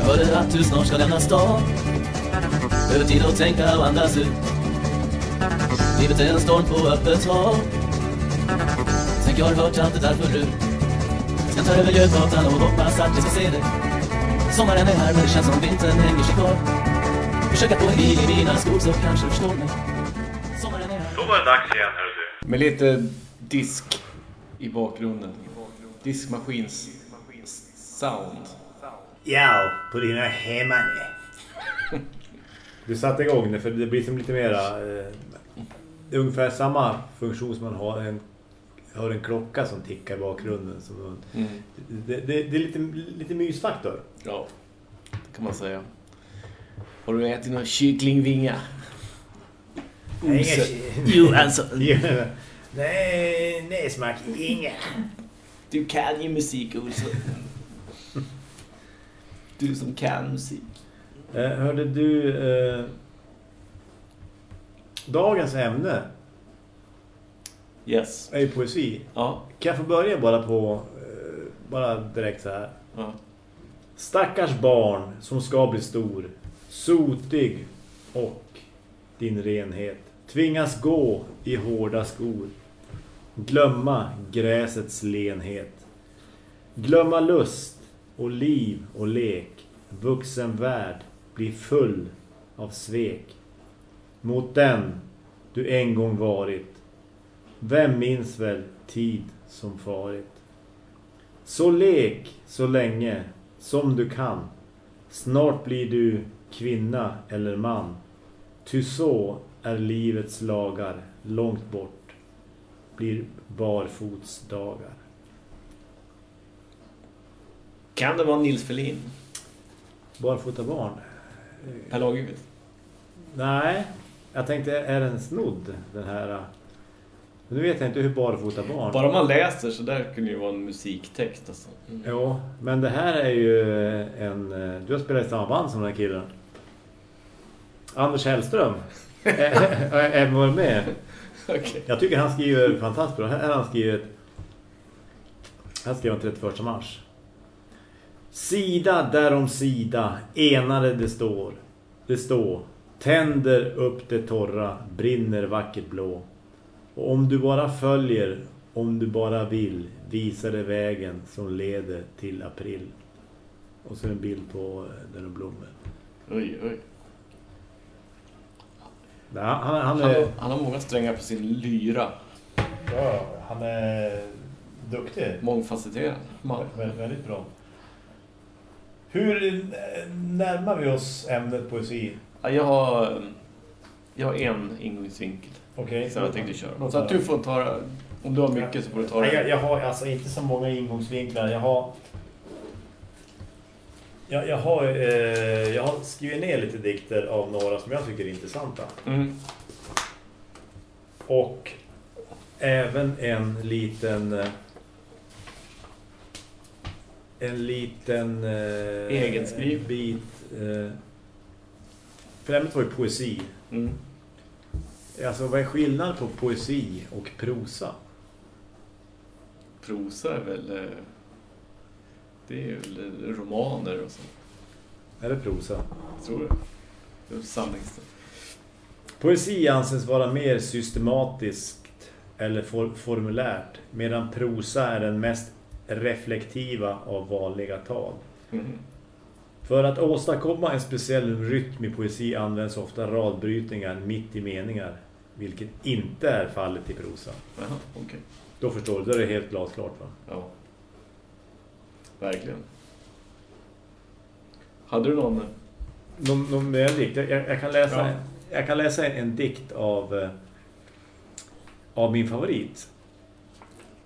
Jag hörde att du snart ska lämna stan? Behöver tid att tänka och andas ut? Livet är en storm på öppet hav. Tänk jag har hört allt det där förut. Sen tar över Götgatan och hoppas att vi ska se dig Sommaren är här men det känns som vintern hänger sig kvar. Försöka få en bil i mina skor så kanske du förstår mig. Sommaren är här. Då var det dags igen, hör du. Med lite disk i bakgrunden. Diskmaskins sound. Ja, på dina hemmane. Du satte igång det för det blir som lite mera... Eh, det är ungefär samma funktion som man har en, har en klocka som tickar i bakgrunden. Som man, Mm. det, det, det är lite, lite mysfaktor. Ja, det kan man säga. Har du ätit någon kycklingvinga? Nej, Jo, alltså. Nej, nej smak, inga. Du kan ju musik, Olsson. Du som kan musik. Eh, hörde du... Eh, dagens ämne Yes. är ju poesi. Ja. Kan jag få börja bara på... Eh, bara direkt så här. ja. Stackars barn som ska bli stor, sotig och din renhet. Tvingas gå i hårda skor. Glömma gräsets lenhet. Glömma lust och liv och lek. Vuxen värld blir full av svek. Mot den du en gång varit. Vem minns väl tid som farit? Så lek så länge som du kan. Snart blir du kvinna eller man. Ty så är livets lagar långt bort. Blir barfotsdagar. Kan det vara Nils Ferlin? Barfota barn? Per Lagerkvist? Nej, jag tänkte är den snodd den här... Nu vet jag inte hur barfota barn... Bara man läser så där kunde ju vara en musiktext alltså. Mm. Jo, men det här är ju en... Du har spelat i samma band som den här killen. Anders Hellström. är var med. Okej. Jag tycker han skriver fantastiskt bra. Här har han skrivit... Han skrev den 31 mars. Sida därom sida, enade det står. Det står. Tänder upp det torra, brinner vackert blå. Och om du bara följer, om du bara vill, visar det vägen som leder till april. Och så en bild på eh, den och blommor. Oj, oj. Ja, han, han Han, är... har- han har många strängar på sin lyra. Ja, han är duktig. Mångfacetterad man. Vä- Väldigt bra. Hur eh, närmar vi oss ämnet poesi? Ja, jag har, jag har en ingångsvinkel Okej. som jag tänkte köra. Så att du får ta om du har mycket så får du ta Nej, jag, det. jag har alltså inte så många ingångsvinklar. Jag har... Jag, jag, har, eh, jag har skrivit ner lite dikter av några som jag tycker är intressanta. Mm. Och även en liten... eh, En liten... Eh, Egenskriv. Bit... Eh, för ämnet var ju poesi. Mm. Alltså vad är skillnad på poesi och prosa? Prosa är väl... eh, Det är väl romaner och så. Är det prosa? Tror du? Det är. Poesi anses vara mer systematiskt eller for formulärt medan prosa är den mest reflektiva av vanliga tal. Mm. För att åstadkomma en speciell rytm i poesi används ofta radbrytningar mitt i meningar, vilket inte är fallet i prosa. Jaha, okej. Då förstår du, då är det helt glasklart va? Ja. Verkligen. Hade du någon? Någon, någon mer dikt? Jag, jag, kan läsa, Ja. jag kan läsa en dikt av, eh, av min favorit.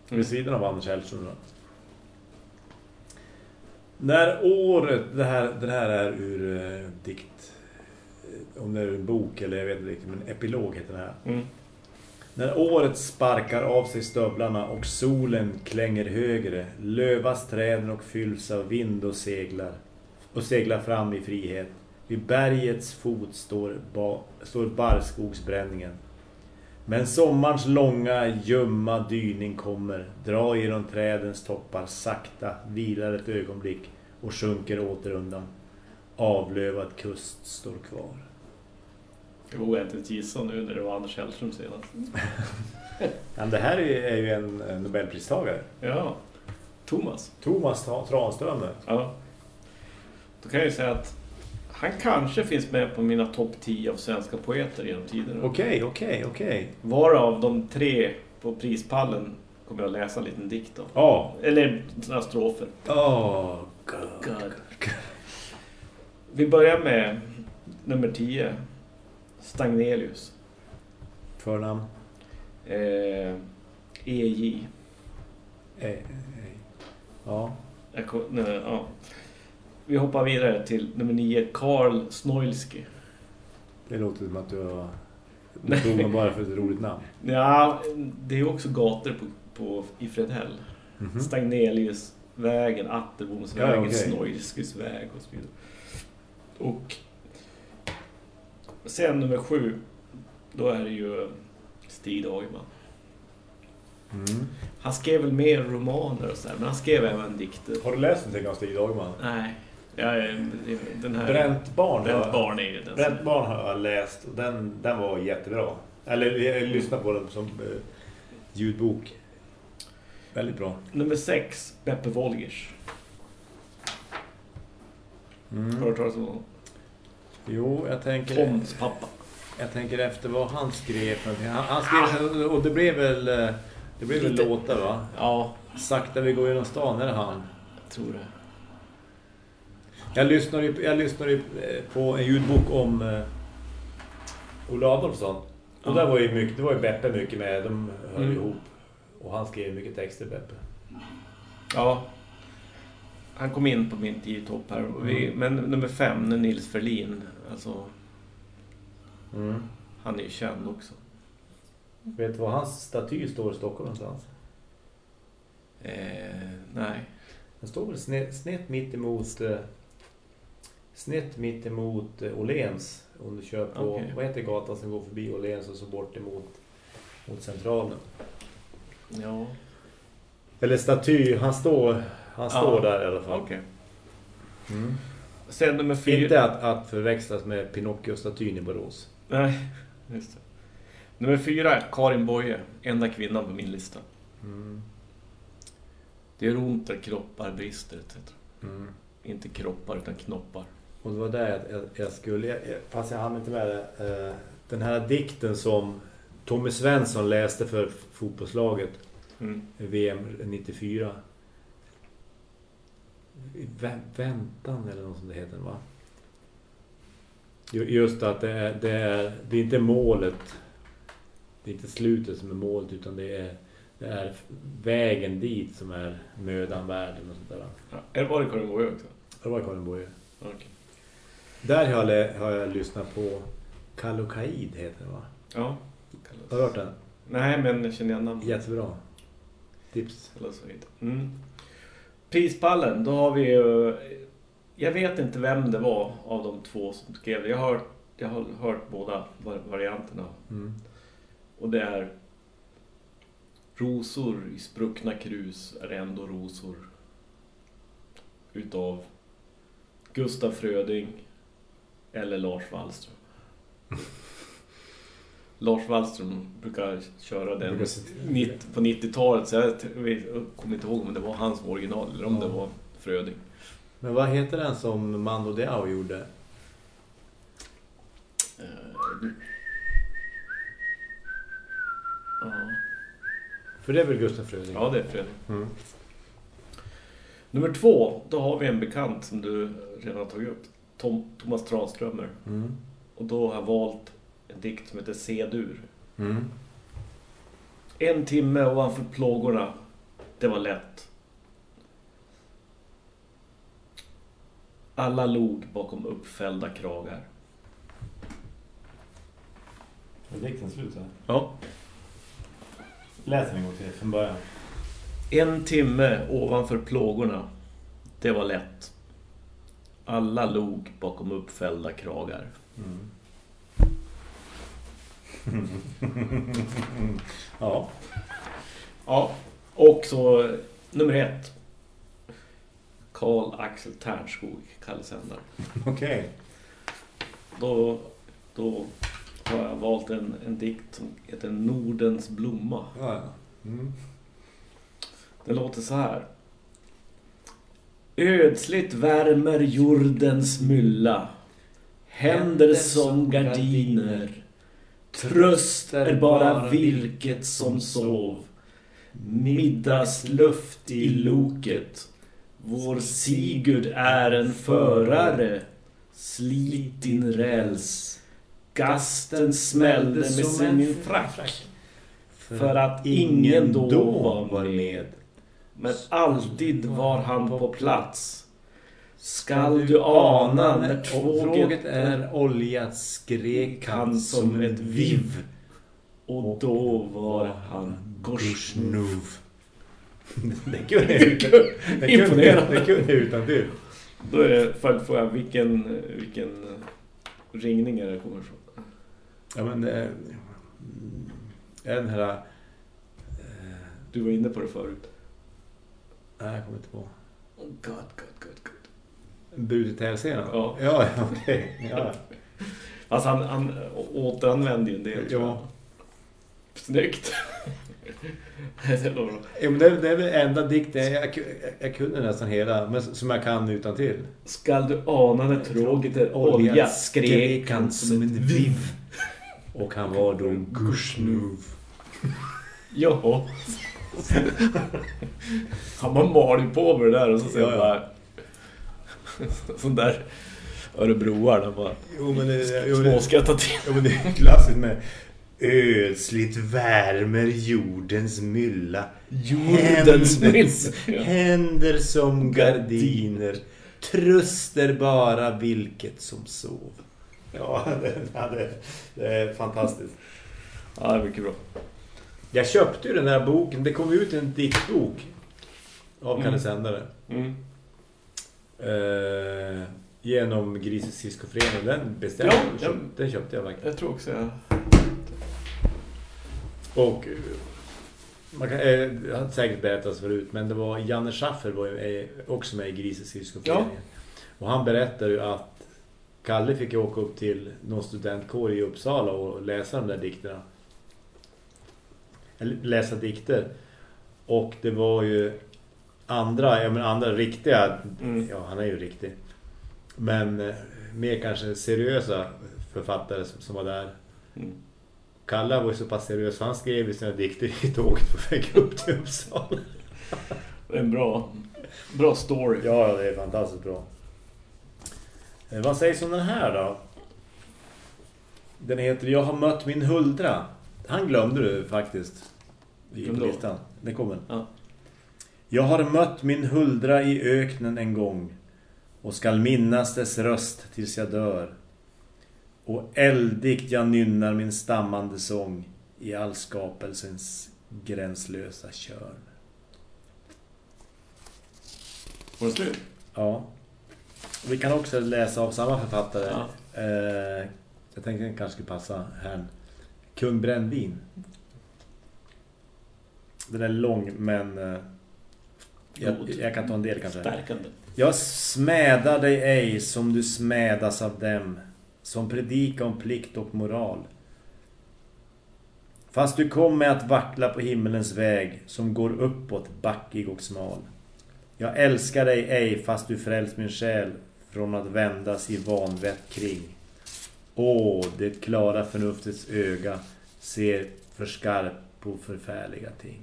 Mm. Vid sidan av Anders Hellström. När året, det här, den här är ur eh, dikt, eh, om det är en bok eller jag vet inte riktigt, men epilog heter den här. Mm. När året sparkar av sig stövlarna och solen klänger högre, lövas träden och fylls av vind och seglar och seglar fram i frihet. Vid bergets fot står, ba, står barrskogsbränningen. Men sommarns långa, ljumma dyning kommer, dra genom trädens toppar sakta, vilar ett ögonblick och sjunker åter undan. Avlövad kust står kvar. Jag vågar inte gissa nu när det var Anders Hellström senast. Men det här är ju en Nobelpristagare. Ja, Thomas. Thomas Tra- Tranströmer. Ja. Då kan jag ju säga att han kanske finns med på mina topp 10 av svenska poeter genom tiderna. Okej, okej, okej. Varav de tre på prispallen kommer jag läsa en liten dikt av. Ja. Eller några strofer. Åh, god. God. Vi börjar med nummer 10. Stagnelius. Förnamn. Eh, EJ. Eh, eh. Ja. Jag nej, ja. Vi hoppar vidare till nummer 9. Karl Snoilsky. Det låter som att du har... Du tog bara för ett roligt namn. Ja, det är också gator på, på, i Fredhäll. Mhm. Stagneliusvägen, Atterbomsvägen, Ja, okej. Snoilskys väg och så vidare. Och sen nummer sju, då är det ju Stig Dagerman. Mm. Han skrev väl mer romaner och så här, men han skrev även dikter. Har du läst någonting av Stig Dagman? Nej, ja, den här... Bränt barn. Bränt barn är den. Bränt barn har jag läst och den, den var jättebra. Eller jag lyssnade på den som eh, ljudbok. Väldigt bra. Nummer sex, Beppe Wolgers. Har du hört talas om honom? Jo, jag tänker, Toms pappa. jag tänker efter vad han skrev. Han, han skrev, och det blev väl, eh, det blev väl Lite. låtar va? Ja, Sakta vi går genom stan, är det han? jag tror det. Jag lyssnade, jag lyssnade eh, på en ljudbok om eh, Olle Adolfsson. Och där var ju mycket, det var ju Beppe mycket med, de höll Mm. ihop. Och han skrev mycket texter, Beppe. Ja. Han kom in på min tio topp här. Vi, men nummer fem, Nils Ferlin. Alltså, han är ju känd också. Vet du var hans staty står i Stockholm någonstans? Eh, nej. Den står väl snett, snett mitt emot eh, snett mitt emot Åhléns om du kör på Okej. vad heter gatan som går förbi Åhléns och så bort emot mot centralen. Ja, Eller staty, han står han Ja. står där i alla fall. okej. Mm. Sen nummer fyra. Inte att, att förväxlas med Pinocchio-statyn i Borås. Nej, just det. Nummer fyra, Karin Boye. Enda kvinnan på min lista. Mm. Det gör ont där kroppar brister etc. Mm. Inte kroppar utan knoppar. Och det var där jag, jag, skulle, jag, fast jag hann inte med det. Eh, den här dikten som Tommy Svensson läste för fotbollslaget Mm. VM 94. Vä väntan eller något som det heter va? Ju- Just att det är, det är, det är inte målet. Det är inte slutet som är målet utan det är, det är vägen dit som är mödan värd eller något sånt där. Ja, eller var det Karin Boye också? Det var Karin Boye. Okej. Där har jag, har jag lyssnat på Kalokaid heter det va? Ja. Har du hört den? Nej, men jag känner igen namnet. Jättebra. Tips. Eller så vidare. Mm. Prispallen, då har vi ju... Jag vet inte vem det var av de två som skrev det. Jag har hört, jag har hört båda var- varianterna. Mm. Och det är... Rosor i spruckna krus är ändå rosor. Utav Gustav Fröding eller Lars Wallström. Lars Wallström brukar köra den Brukar på 90-talet så jag kommer inte ihåg om det var hans original eller om Ja. det var Fröding. Men vad heter den som Mando Diao gjorde? Eh, Ja, För det är väl Gustaf Fröding? ja det är Fröding. Mm. Nummer två, då har vi en bekant som du redan tagit upp. Tom, Thomas Tranströmer. Mm. Och då har jag valt en dikt som heter C-dur. Mm. En timme ovanför plågorna. Det var lätt. Alla log bakom uppfällda kragar. Är dikten slut här? Ja. Läs en gång till från början. En timme ovanför plågorna. Det var lätt. Alla log bakom uppfällda kragar. Ja. Ja. Och så nummer ett. Karl Axel Tärnskog, Kalle Sändare. Okej. Då, då har jag valt en, en dikt som heter Nordens blomma. Ja, ja. Mm. Den låter så här. Ödsligt värmer jordens mylla. Händer som gardiner. Tröst är bara vilket som sov. Middagsluft i loket. Vår Sigurd är en förare. Slit din räls. Gasten smällde med sin frack. För att ingen då var med. Men alltid var han på plats. Skall du ana när tåget är oljat skrek han som ett viv. Och då var han Gorsnuv. Det kunde jag utan, det kunde, Imponerande. det kunde jag utan till. Då är det följdfrågan vilken, vilken ringning är det kommer ifrån. Ja men det är, mm, är den här... eh, Du var inne på det förut. Nej, jag kommer inte på. Oh god, god, god, god. Till scenen? Ja. Ja, okej. Ja. Alltså han, han återanvände ju en del. Ja. Snyggt. det var bra. Ja, men det, det är väl enda dikten, jag, jag, jag kunde nästan hela, men som jag kan utan till. Skall du ana när tråget är olja skrek han som en viv. Och han var då Gushnuv. Ja. Han bara mal på med det där och så säger Ja, han bara... Sån där Örebroar, de bara Jo men det, jo, småskrattar till. jo, men det är klassiskt med Ödsligt värmer jordens mylla Jordens Händer- mylla. Händer som gardiner Tröster bara vilket som sov Ja, det, det, det är fantastiskt Ja, det är mycket bra. Jag köpte ju den här boken, det kom ut en diktbok Av Kalle Mm. Sändare Mm. eh, Genom Grises Siskoförening Den beställde Ja, jag, ja. den köpte jag faktiskt Jag tror också jag... Och eh, man kan, eh, har säkert berättats förut men det var Janne Schaffer var ju eh, också med i Grises Syskoföreningen. Och han berättade ju att Kalle fick åka upp till någon studentkår i Uppsala och läsa de där dikterna. Läsa dikter. Och det var ju andra, ja men andra riktiga, Mm. ja han är ju riktig. Men eh, mer kanske seriösa författare som, som var där. Mm. Kalle var ju så pass seriös han skrev ju sina dikter i tåget på väg upp till Uppsala. Det är en bra, bra story. Ja, det är fantastiskt bra. Eh, vad sägs om den här då? Den heter Jag har mött min huldra. Han glömde du faktiskt i listan. Den kommer. Ja. Jag har mött min huldra i öknen en gång och skall minnas dess röst tills jag dör. Och eldigt jag nynnar min stammande sång i all skapelsens gränslösa körn. Var det slut? Ja. Vi kan också läsa av samma författare. Ja. Eh, jag tänkte den kanske skulle passa här. Kung Brännvin. Den är lång men eh, jag, jag kan ta en del kanske. Stärkande. Jag smädar dig ej som du smädas av dem som predikar om plikt och moral. Fast du kom med att vackla på himmelens väg som går uppåt backig och smal. Jag älskar dig ej fast du frälst min själ från att vändas i vanvett kring. Åh, det klara förnuftets öga ser för skarpt på förfärliga ting.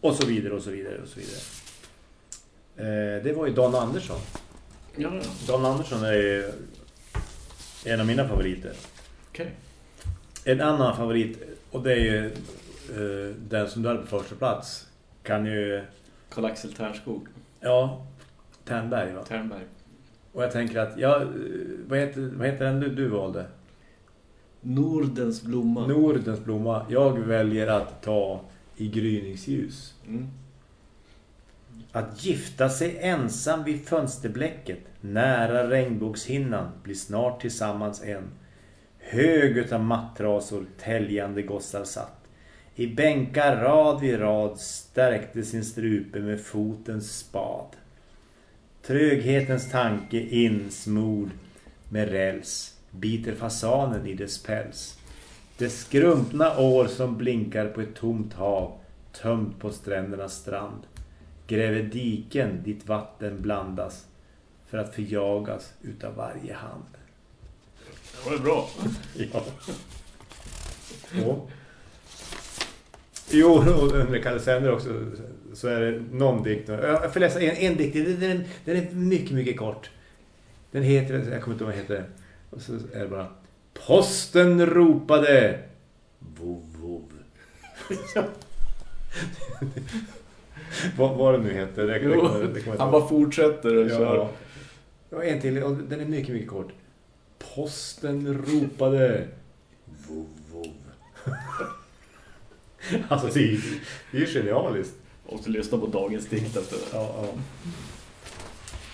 Och så vidare och så vidare och så vidare. Eh, det var ju Dan Andersson. Ja, ja. Dan Andersson är en av mina favoriter. Okej. En annan favorit, och det är ju eh, den som du hade på första plats, kan ju, Karl-Axel Tärnskog. ja, Ternberg va? Ternberg. Och jag tänker att, ja, vad heter, vad heter den du, du valde? Nordens blomma. Nordens blomma. Jag väljer att ta i gryningsljus. Mm. Att gifta sig ensam vid fönsterbläcket nära regnbågshinnan blir snart tillsammans en. Hög utav mattrasor täljande gossar satt. I bänkar rad vid rad stärkte sin strupe med fotens spad. Tröghetens tanke insmord med räls biter fasanen i dess päls. Det skrumpna år som blinkar på ett tomt hav tömt på strändernas strand gräver diken dit vatten blandas för att förjagas utav varje hand. Det var bra. Ja. Och. Jo, och under Kalle Sänder också så är det någon dikt. Jag får läsa en, en dikt. Den, den, är mycket, mycket kort. Den heter, jag kommer inte ihåg vad den heter. Och så är det bara Posten ropade Vov, vov. vad, vad det nu heter. Det, det, Jo, det, kommer han bara fortsätter och Ja. kör. Och en till, och den är mycket, mycket kort. Posten ropade vov, vov. alltså, det är, ju- det är ju genialiskt. Och så lyssna på dagens dikt efter det. Ja, ja.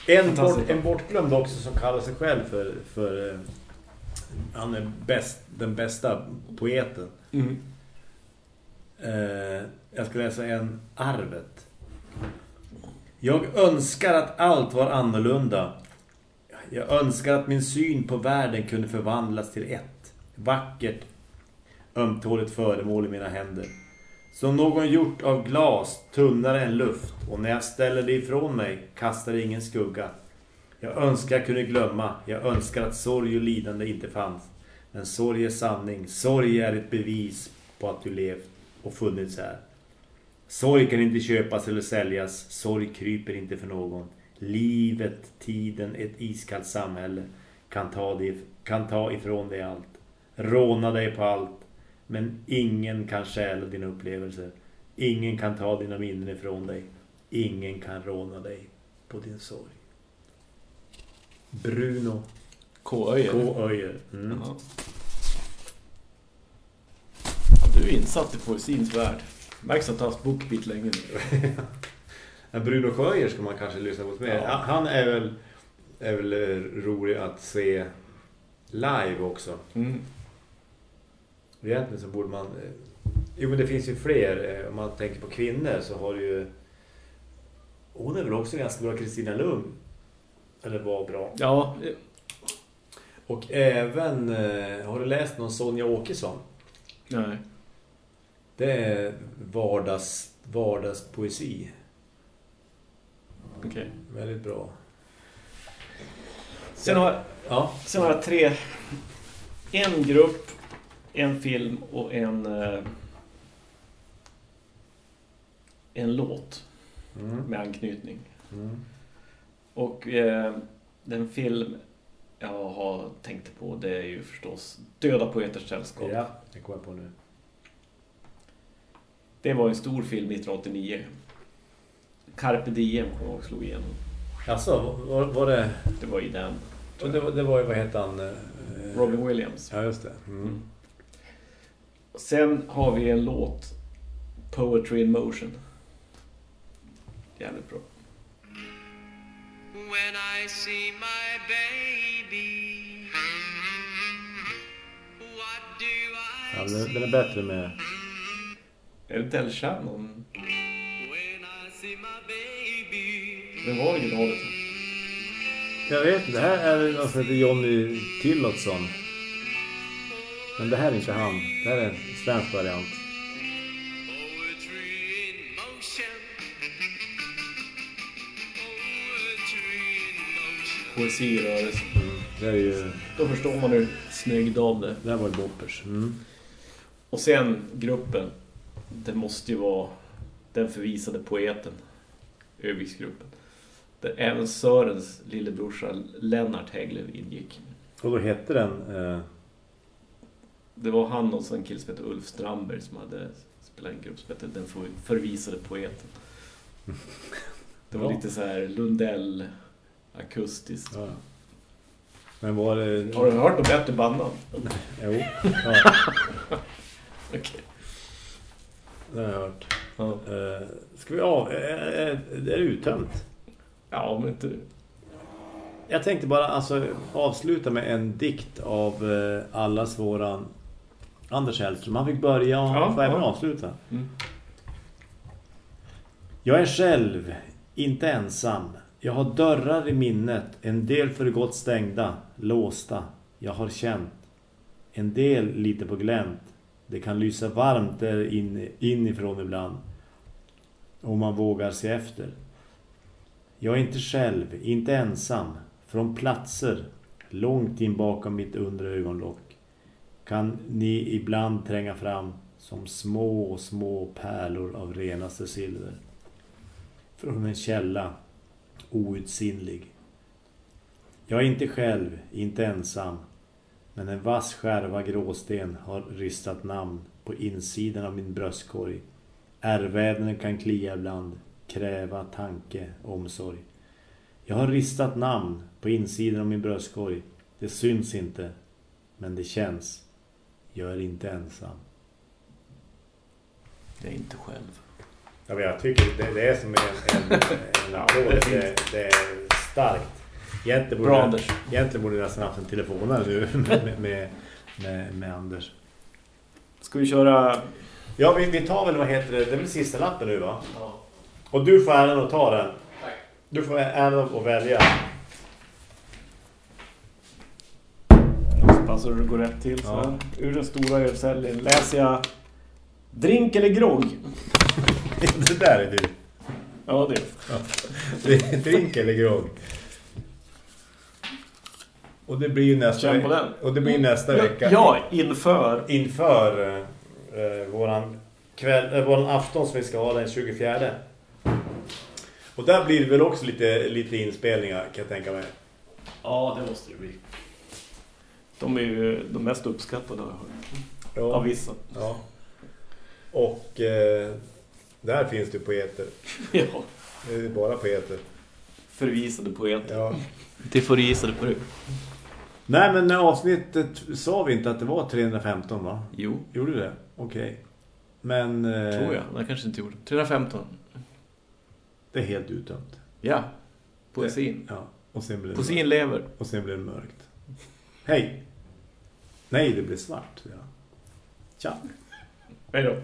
En, bort, en bortglömd också som kallar sig själv för, för eh, han är bäst, den bästa poeten. Mm. Eh, jag ska läsa en arvet. Jag önskar att allt var annorlunda. Jag önskar att min syn på världen kunde förvandlas till ett. Vackert, ömtåligt föremål i mina händer. Som någon gjort av glas, tunnare än luft. Och när jag ställer det ifrån mig kastar det ingen skugga. Jag önskar jag kunde glömma. Jag önskar att sorg och lidande inte fanns. Men sorg är sanning. Sorg är ett bevis på att du levt och funnits här. Sorg kan inte köpas eller säljas. Sorg kryper inte för någon. Livet, tiden, ett iskallt samhälle kan ta, det, kan ta ifrån dig allt. Råna dig på allt. Men ingen kan stjäla dina upplevelser. Ingen kan ta dina minnen ifrån dig. Ingen kan råna dig på din sorg. Bruno K. Öjer. K. Öjer. Mm. Ja. Du är insatt i poesins värld. Märks att har haft bookbeat länge nu. Bruno Sjöjer ska man kanske lyssna på mer. Ja. Han- Han är väl, är väl eh, rolig att se live också. Mm. Egentligen så borde man... eh, Jo men det finns ju fler. eh, Om man tänker på kvinnor så har du ju... Hon är väl också ganska bra, Kristina Lund. Eller var bra. Ja, Och även... eh, Har du läst någon Sonja Åkesson? nej. Det är vardags, vardagspoesi. Okej. Väldigt bra. Sen har, Ja. sen har jag tre... En grupp, en film och en... eh, En låt Mm. med anknytning. Mm. Och eh, den film jag har tänkt på det är ju förstås Döda poeters sällskap. Ja, det kommer jag på nu. Det var en stor film 1989. Carpe Diem jag ihåg slog igenom. Alltså, var, var det... Det var i den. Och det, var- det var ju, vad heter han? eh, Robin Williams. Ja, just det. Mm. Sen har vi en låt. Poetry in Motion. Jävligt bra. When I see my baby, what do I Ja, den, den är bättre med... Är det Del Shannon? when I see my baby? Det var originalet. Jag vet inte, det här är någon som heter Johnny Tillotson. Men det här är inte han. Det här är en svensk variant. Poetry in motion. Poetry in motion. Poesi i. Det är ju... Då förstår man hur snygg dam det. Det här var ju Boppers. Mm. Och sen gruppen. Det måste ju vara den förvisade poeten. Öviksgruppen. Där även Sörens lillebrorsa Lennart Hägglöf ingick. Och då hette den... Eh, Det var han och en kille som hette Ulf Strandberg som hade spelat en grupp som hette Den för- förvisade poeten. Det var Ja. lite så här Lundell akustiskt. ja. Men var det... Har du hört om bättre bandnamn? Jo. Ja, Okej. det har jag hört. Ja. Eh, ska vi av... Är, är, är det uttömt? ja, men inte... Jag tänkte bara alltså, avsluta med en dikt av eh, allas våran Anders Hellström. Han fick börja och Ja, får även ja. avsluta. Mm. Jag är själv, inte ensam. Jag har dörrar i minnet, en del för gott stängda, låsta. Jag har känt. En del lite på glänt. Det kan lysa varmt där in, inifrån ibland. Om man vågar se efter. Jag är inte själv, inte ensam. Från platser, långt in bakom mitt undre ögonlock. Kan ni ibland tränga fram som små, små pärlor av renaste silver. Från en källa, outsinlig. Jag är inte själv, inte ensam. Men en vass skärva gråsten har ristat namn på insidan av min bröstkorg. Ärrvävnaden kan klia ibland, kräva tanke, omsorg. Jag har ristat namn på insidan av min bröstkorg. Det syns inte, men det känns. Jag är inte ensam. Det är inte själv. Ja, jag tycker det, det är som en, en, en applåd. det det, är starkt. Egentligen Bra, borde, Anders. egentligen borde jag nästan haft en telefonare nu med, med, med, med Anders. Ska vi köra... Ja, vi, vi tar väl, vad heter det? Det är väl sista lappen nu va? Och du får äran att ta den. Tack. Du får äran att välja. Så det går rätt till. Så Ja. Ur den stora ölsäljen läser jag... Drink eller grogg? det där är du. Ja, det. Är drink eller grogg. Och det blir ju nästa, den. Och det blir nästa vecka. Ja, inför. inför eh, våran, kväll, eh, våran afton som vi ska ha den 24. Och där blir det väl också lite, lite inspelningar kan jag tänka mig. Ja, det måste det bli. De är ju de mest uppskattade hört. Av vissa. ja. Och eh, där finns det poeter. Ja. Det är bara poeter. Förvisade poeter. Ja. Till förvisade på det. Nej men när avsnittet sa vi inte att det var 315 va? Jo, Gjorde det? Okej. Men eh, tror jag. Det kanske inte gjorde. 315. det är helt uttömt. Ja. Poesin. Ja. Och sen blir det Poesin lever. Och sen blir det mörkt. Hej! Nej, det blir svart. Ja. Tja! Hej då.